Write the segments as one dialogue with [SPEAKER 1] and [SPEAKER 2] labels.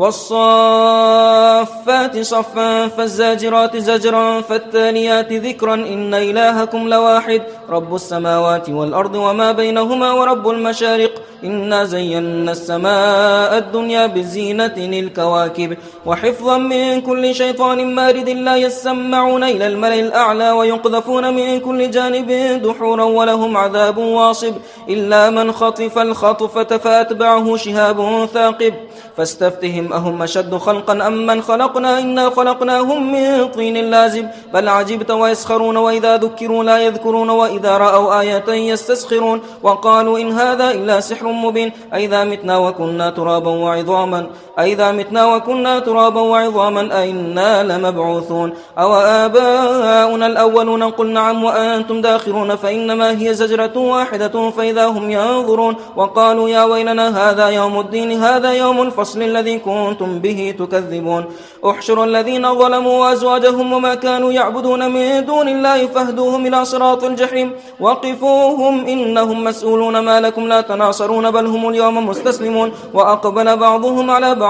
[SPEAKER 1] والصافات صفا فالزاجرات زجرا فالتاليات ذكرا إن إلهكم لواحد رب السماوات والأرض وما بينهما ورب المشارق إنا زينا السماء الدنيا بزينة الكواكب وحفظا من كل شيطان مارد لا يسمعون إلى الملأ الأعلى ويقذفون من كل جانب دحورا ولهم عذاب واصب إلا من خطف الخطفة فأتبعه شهاب ثاقب فاستفتهم أهم أشد خلقا أم من خلقنا؟ إنا خلقناهم من طين لازم. بل عجبت ويسخرون وإذا ذكروا لا يذكرون وإذا رأوا آية يستسخرون. وقالوا إن هذا إلا سحر مبين. أئذا متنا وكنا ترابا وعظاما. أئذا متنا وكنا ترابا وعظاما أئنا لمبعوثون أو آباؤنا الأولون قل نعم وأنتم داخرون فإنما هي زجرة واحدة فإذا هم ينظرون وقالوا يا ويلنا هذا يوم الدين هذا يوم الفصل الذي كنتم به تكذبون احشروا الذين ظلموا وأزواجهم وما كانوا يعبدون من دون الله فاهدوهم إلى صراط الجحيم وقفوهم إنهم مسؤولون ما لكم لا تناصرون بل هم اليوم مستسلمون وأقبل بعضهم على بعض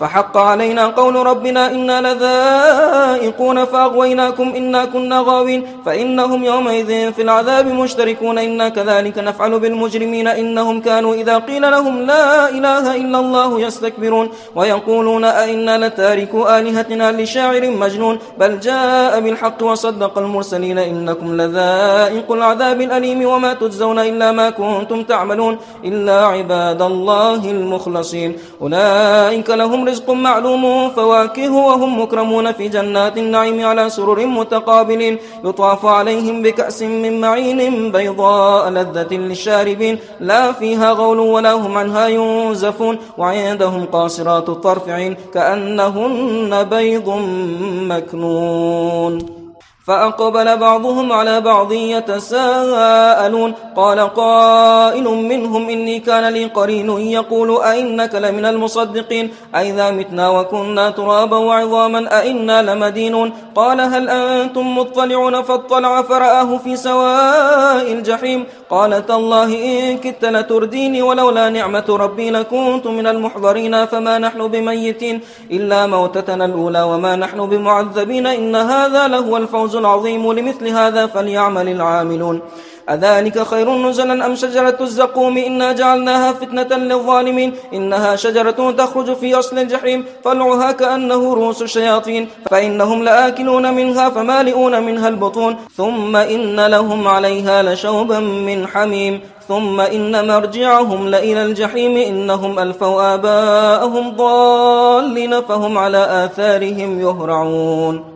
[SPEAKER 1] فحق علينا قول ربنا إنا لذائقون فأغويناكم إنا كنا غاوين فإنهم يومئذ في العذاب مشتركون إنا كذلك نفعل بالمجرمين إنهم كانوا إذا قيل لهم لا إله إلا الله يستكبرون ويقولون أئنا لتاركوا آلهتنا لشاعر مجنون بل جاء بالحق وصدق المرسلين إنكم لذائق العذاب الأليم وما تجزون إلا ما كنتم تعملون إلا عباد الله المخلصين أولئك لهم رزق معلوم فواكه وهم مكرمون في جنات النعيم على سرر متقابلين. يطاف عليهم بكأس من معين بيضاء لذة للشاربين. لا فيها غول ولا هم عنها ينزفون. وعندهم قاصرات الطرفعين كأنهن بيض مكنون. فأقبل بعضهم على بعض يتساءلون. قال قائل منهم إني كان لي قرين يقول أئنك لمن المصدقين. أئذا متنا وكنا ترابا وعظاما أئنا لمدينون. قال هل أنتم مطلعون فاطلع فرآه في سواء الجحيم. قال تالله إن كدت لترديني ولولا نعمة ربي لكنت من المحضرين فما نحن بميتين. إلا موتتنا الأولى وما نحن بمعذبين. إن هذا لهو الفوز العظيم لمثل هذا فليعمل العاملون. أذلك خير نزلا أم شجرة الزقوم؟ إنا جعلناها فتنة للظالمين. إنها شجرة تخرج في أصل الجحيم. طلعها كأنه رؤوس الشياطين. فإنهم لآكلون منها فمالئون منها البطون. ثم إن لهم عليها لشوبا من حميم. ثم إن مرجعهم لإلى الجحيم. إنهم ألفوا آباءهم ضالين فهم على آثارهم يهرعون.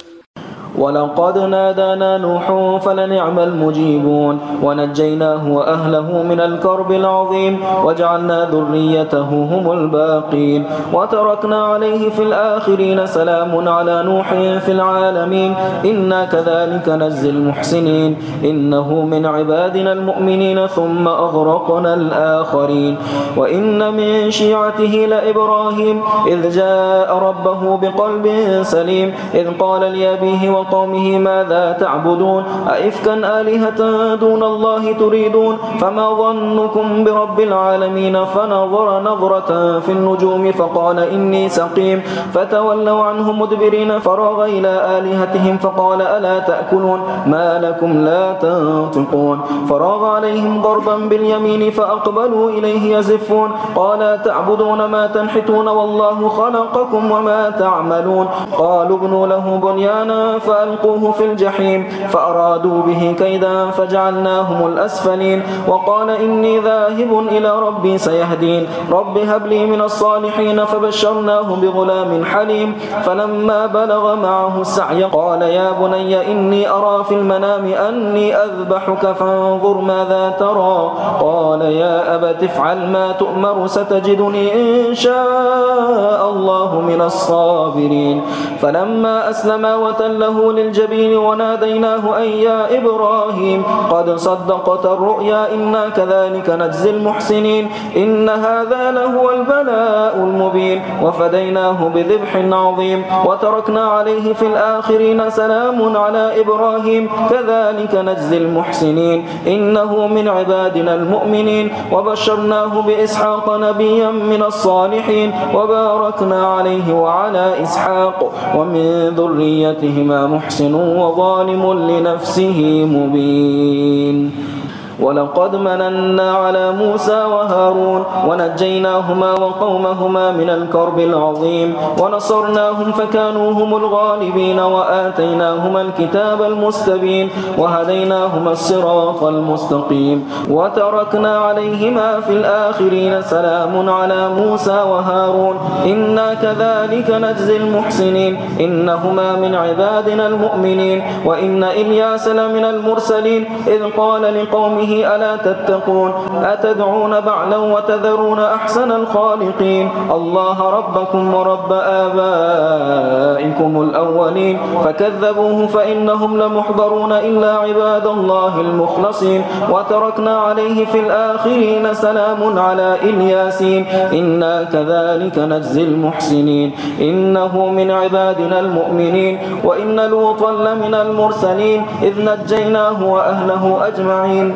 [SPEAKER 2] ولقد نادانا نوح فلنعم المجيبون ونجيناه وأهله من الكرب العظيم وجعلنا ذريته هم الباقين وتركنا عليه في الآخرين سلام على نوح في العالمين إنا كذلك نزل المحسنين إنه من عبادنا المؤمنين ثم أغرقنا الآخرين وإن من شيعته لإبراهيم إذ جاء ربه بقلب سليم إذ قال لأبيه وقومه ماذا تعبدون؟ أئفكا آلهة دون الله تريدون؟ فما ظنكم برب العالمين؟ فنظر نظرة في النجوم فقال إني سقيم. فتولوا عنه مدبرين فراغ إلى آلهتهم فقال ألا تأكلون؟ ما لكم لا تنطقون. فراغ عليهم ضربا باليمين فأقبلوا إليه يزفون. قال تعبدون ما تنحتون والله خلقكم وما تعملون؟ قالوا ابنوا له بنيانا فأ فألقوه في الجحيم فأرادوا به كيدا فجعلناهم الأسفلين وقال إني ذاهب إلى ربي سيهدين رب هب لي من الصالحين فبشرناه بغلام حليم فلما بلغ معه السعي قال يا بني إني أرى في المنام أني أذبحك فانظر ماذا ترى قال يا أبت افعل ما تؤمر ستجدني إن شاء الله من الصابرين فلما أسلما وتله للجبين وناديناه أن يا إبراهيم قد صدقت الرؤيا إنا كذلك نجزي المحسنين إن هذا لهو البلاء المبين وفديناه بذبح عظيم وتركنا عليه في الآخرين سلام على إبراهيم كذلك نجزي المحسنين إنه من عبادنا المؤمنين وبشرناه بإسحاق نبيا من الصالحين وباركنا عليه وعلى إسحاق ومن ذريتهما محسن وظالم لنفسه مبين. ولقد مننا على موسى وهارون ونجيناهما وقومهما من الكرب العظيم ونصرناهم فكانوا هم الغالبين وآتيناهما الكتاب المستبين وهديناهما الصراط المستقيم وتركنا عليهما في الآخرين سلام على موسى وهارون إنا كذلك نجزي المحسنين إنهما من عبادنا المؤمنين وإن إلياس لمن المرسلين إذ قال لقومه ألا تتقون؟ أتدعون بعلا وتذرون أحسن الخالقين؟ الله ربكم ورب آبائكم الأولين. فكذبوه فإنهم لمحضرون إلا عباد الله المخلصين. وتركنا عليه في الآخرين سلام على إلياسين. إنا كذلك نجزي المحسنين. إنه من عبادنا المؤمنين. وإن لوطا لمن المرسلين. إذ نجيناه وأهله أجمعين.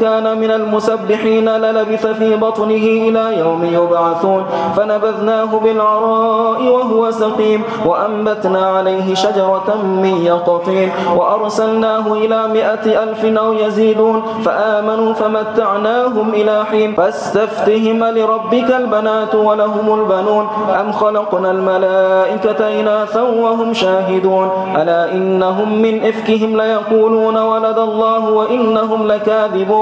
[SPEAKER 2] كان من المسبحين للبث في بطنه إلى يوم يبعثون. فنبذناه بالعراء وهو سقيم وأنبتنا عليه شجرة من يقطين. وأرسلناه إلى مئة ألف أو يزيدون. فآمنوا فمتعناهم إلى حين. فاستفتهم لربك البنات ولهم البنون. أم خلقنا الملائكة إناثا وهم شاهدون. ألا إنهم من إفكهم ليقولون ولد الله وإنهم لكاذبون.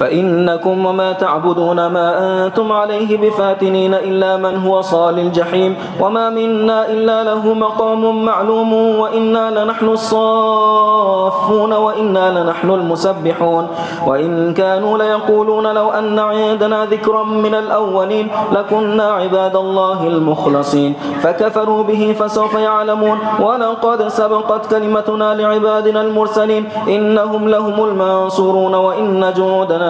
[SPEAKER 2] فإنكم وما تعبدون ما أنتم عليه بفاتنين إلا من هو صال الجحيم وما منا إلا له مقام معلوم وإنا لنحن الصافون وإنا لنحن المسبحون وإن كانوا ليقولون لو أن عندنا ذكرا من الأولين لكنا عباد الله المخلصين فكفروا به فسوف يعلمون ولقد سبقت كلمتنا لعبادنا المرسلين إنهم لهم المنصورون وإن جودنا